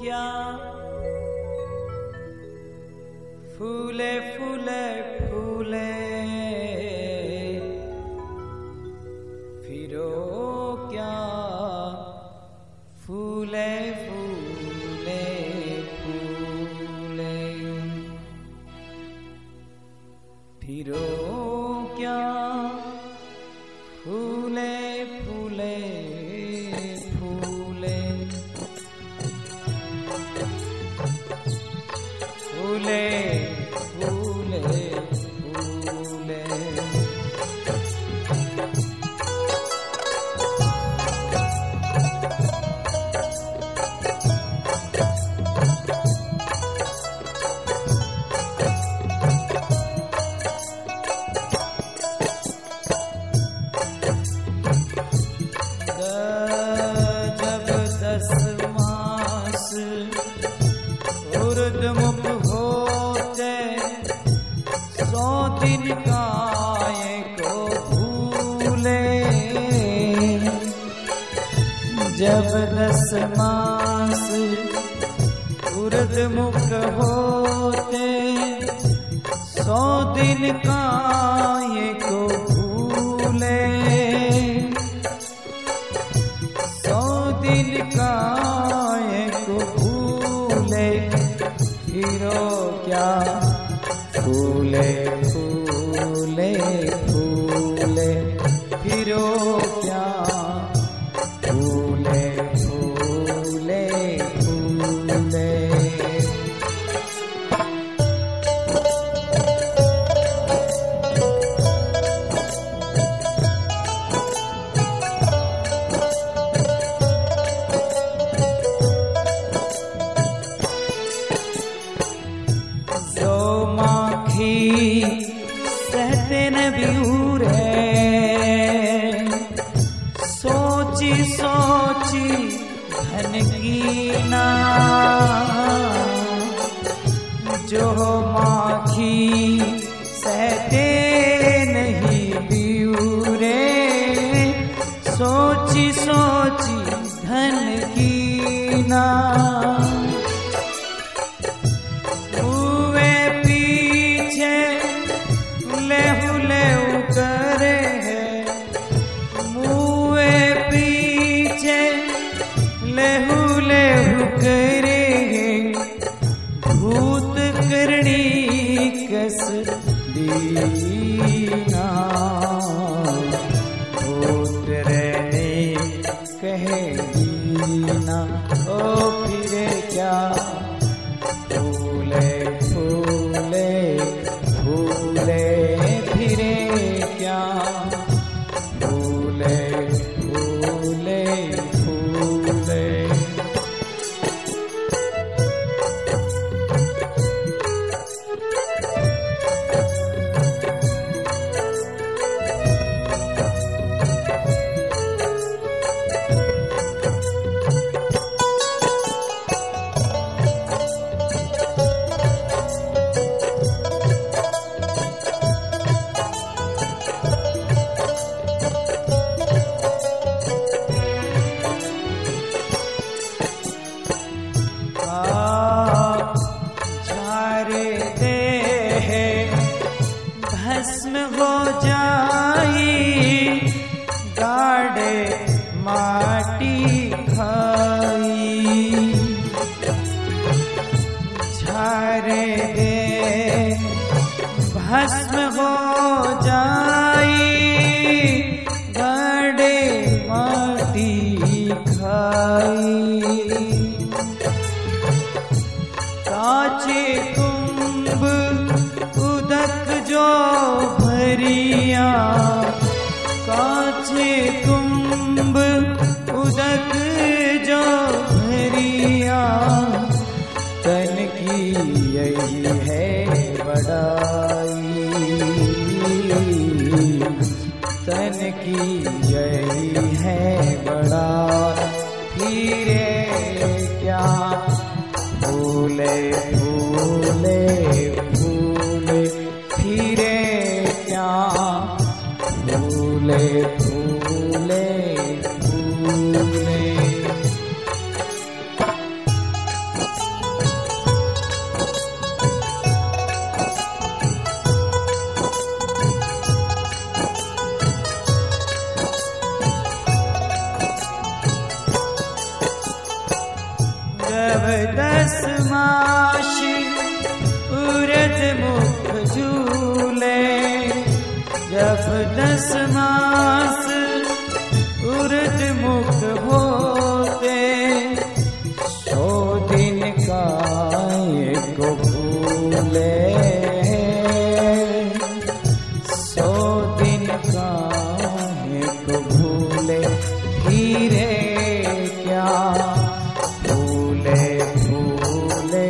क्या? फूले फूले जब रस मास उर्द मुख होते, सौ दिन का ये को भूले। सौ दिन का ये को भूले, फिरो क्या भूले भूले भूले फिरो क्या भस्म हो जाए बड़े माटी खाई। काचे कुंभ उदक जो भरिया काचे कुंभ दस मास उरद मुख होते सौ दिन का एक भूले। सौ दिन का एक भूले, हीरे क्या भूले भूले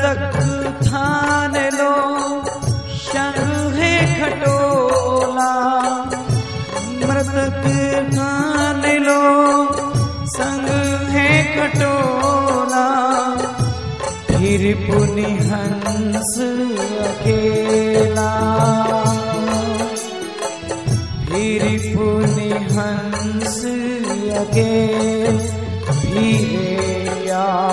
मृतक थान लो शंख है खटोला। मृतक थान लो, संग है खटोला। फिर पुनि हंस अकेला। फिर पुनि हंस अकेल या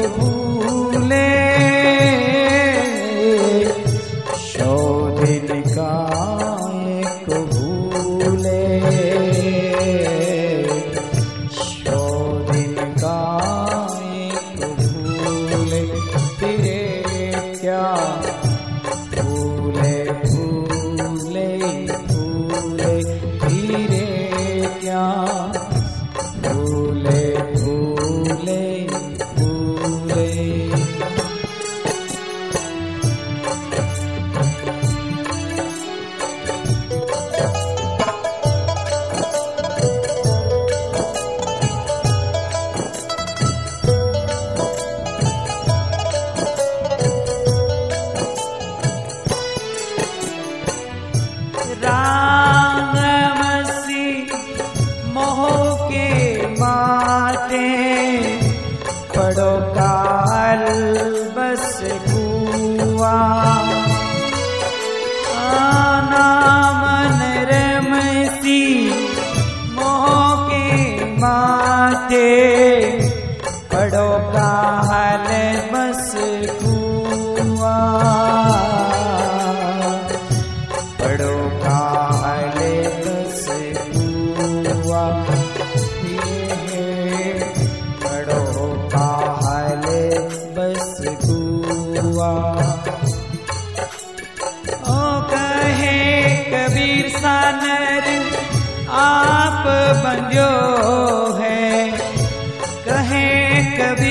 एक बस कुआ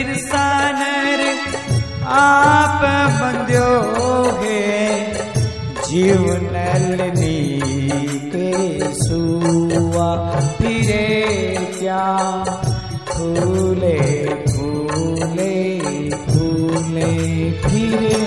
कबीर सानर आप बंद्यो है जीवनलनी के सुआ फिरे क्या फूले फूले फूले फिरे।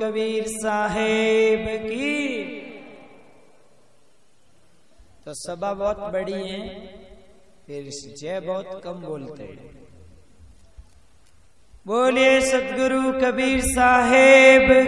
कबीर साहेब की। तो सभा बहुत बड़ी है, फिर जय बहुत कम बोलते हैं। बोलिए सदगुरु कबीर साहेब